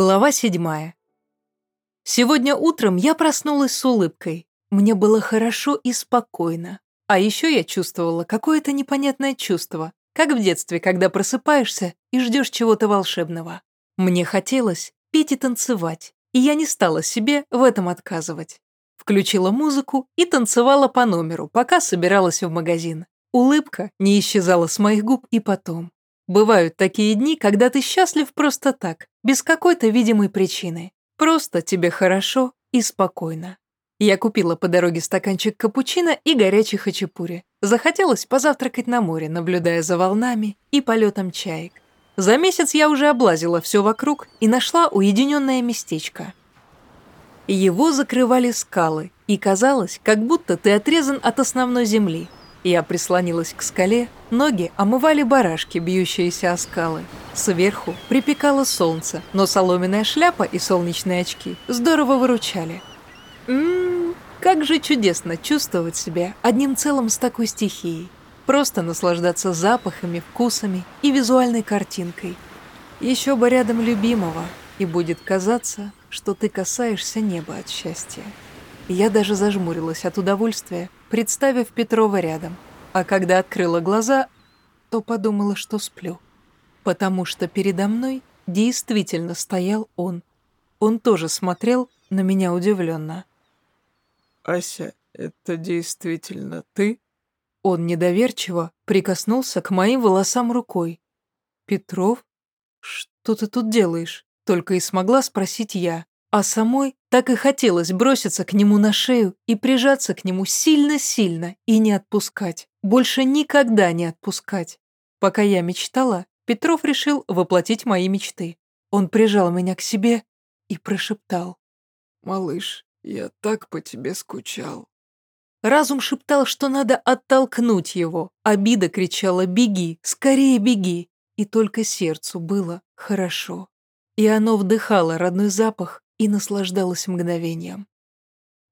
Глава седьмая. Сегодня утром я проснулась с улыбкой. Мне было хорошо и спокойно. А еще я чувствовала какое-то непонятное чувство, как в детстве, когда просыпаешься и ждешь чего-то волшебного. Мне хотелось петь и танцевать, и я не стала себе в этом отказывать. Включила музыку и танцевала по номеру, пока собиралась в магазин. Улыбка не исчезала с моих губ и потом. Бывают такие дни, когда ты счастлив просто так, без какой-то видимой причины. Просто тебе хорошо и спокойно. Я купила по дороге стаканчик капучино и горячей хачапури. Захотелось позавтракать на море, наблюдая за волнами и полетом чаек. За месяц я уже облазила все вокруг и нашла уединенное местечко. Его закрывали скалы, и казалось, как будто ты отрезан от основной земли – я прислонилась к скале, ноги омывали барашки, бьющиеся о скалы. Сверху припекало солнце, но соломенная шляпа и солнечные очки здорово выручали. Ммм, как же чудесно чувствовать себя одним целым с такой стихией. Просто наслаждаться запахами, вкусами и визуальной картинкой. Еще бы рядом любимого, и будет казаться, что ты касаешься неба от счастья. Я даже зажмурилась от удовольствия, представив Петрова рядом. А когда открыла глаза, то подумала, что сплю. Потому что передо мной действительно стоял он. Он тоже смотрел на меня удивленно. «Ася, это действительно ты?» Он недоверчиво прикоснулся к моим волосам рукой. «Петров, что ты тут делаешь?» Только и смогла спросить я. А самой так и хотелось броситься к нему на шею и прижаться к нему сильно-сильно и не отпускать. Больше никогда не отпускать. Пока я мечтала, Петров решил воплотить мои мечты. Он прижал меня к себе и прошептал. «Малыш, я так по тебе скучал». Разум шептал, что надо оттолкнуть его. Обида кричала «Беги, скорее беги!» И только сердцу было хорошо. И оно вдыхало родной запах и наслаждалась мгновением.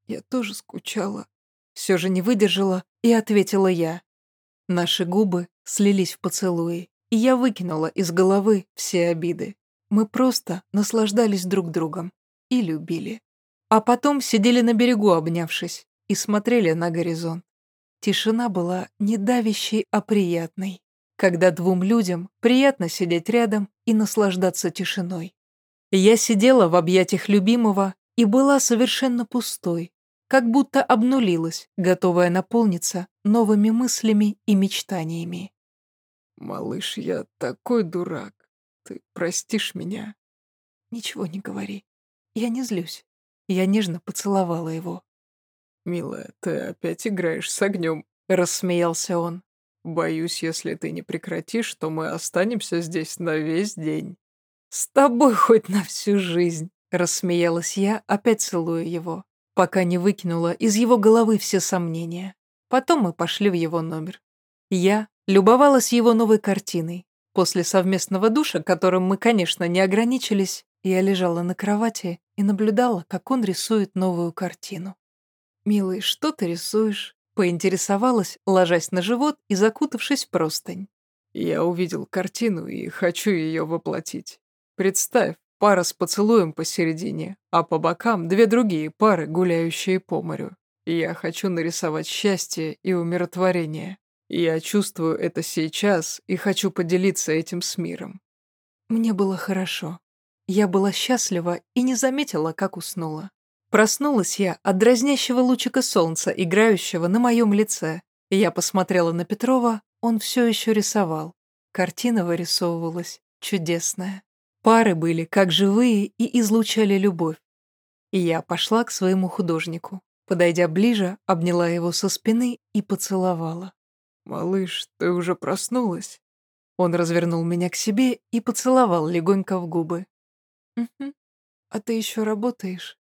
Я тоже скучала. Все же не выдержала и ответила я. Наши губы слились в поцелуи, и я выкинула из головы все обиды. Мы просто наслаждались друг другом и любили. А потом сидели на берегу, обнявшись, и смотрели на горизонт. Тишина была не давящей, а приятной, когда двум людям приятно сидеть рядом и наслаждаться тишиной. Я сидела в объятиях любимого и была совершенно пустой, как будто обнулилась, готовая наполниться новыми мыслями и мечтаниями. «Малыш, я такой дурак. Ты простишь меня?» «Ничего не говори. Я не злюсь». Я нежно поцеловала его. «Милая, ты опять играешь с огнем», — рассмеялся он. «Боюсь, если ты не прекратишь, то мы останемся здесь на весь день». «С тобой хоть на всю жизнь», — рассмеялась я, опять целуя его, пока не выкинула из его головы все сомнения. Потом мы пошли в его номер. Я любовалась его новой картиной. После совместного душа, которым мы, конечно, не ограничились, я лежала на кровати и наблюдала, как он рисует новую картину. «Милый, что ты рисуешь?» — поинтересовалась, ложась на живот и закутавшись в простынь. «Я увидел картину и хочу ее воплотить. Представь, пара с поцелуем посередине, а по бокам две другие пары, гуляющие по морю. я хочу нарисовать счастье и умиротворение. Я чувствую это сейчас и хочу поделиться этим с миром. Мне было хорошо. Я была счастлива и не заметила, как уснула. Проснулась я от дразнящего лучика солнца, играющего на моем лице. Я посмотрела на Петрова, он все еще рисовал. Картина вырисовывалась чудесная. Пары были как живые и излучали любовь. И я пошла к своему художнику. Подойдя ближе, обняла его со спины и поцеловала. «Малыш, ты уже проснулась?» Он развернул меня к себе и поцеловал легонько в губы. «Угу. А ты еще работаешь?»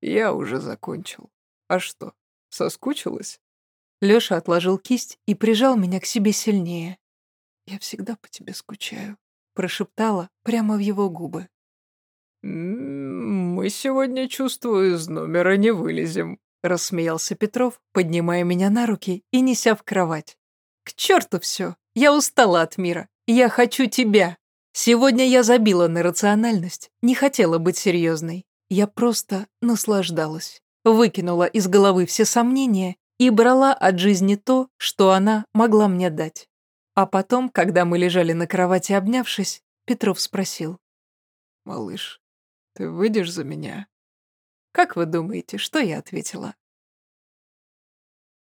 «Я уже закончил. А что, соскучилась?» Лёша отложил кисть и прижал меня к себе сильнее. «Я всегда по тебе скучаю», прошептала прямо в его губы. «Мы сегодня, чувствую, из номера не вылезем», — рассмеялся Петров, поднимая меня на руки и неся в кровать. «К черту все! Я устала от мира! Я хочу тебя!» Сегодня я забила на рациональность, не хотела быть серьезной. Я просто наслаждалась. Выкинула из головы все сомнения и брала от жизни то, что она могла мне дать. А потом, когда мы лежали на кровати обнявшись, Петров спросил. «Малыш, ты выйдешь за меня?» Как вы думаете, что я ответила?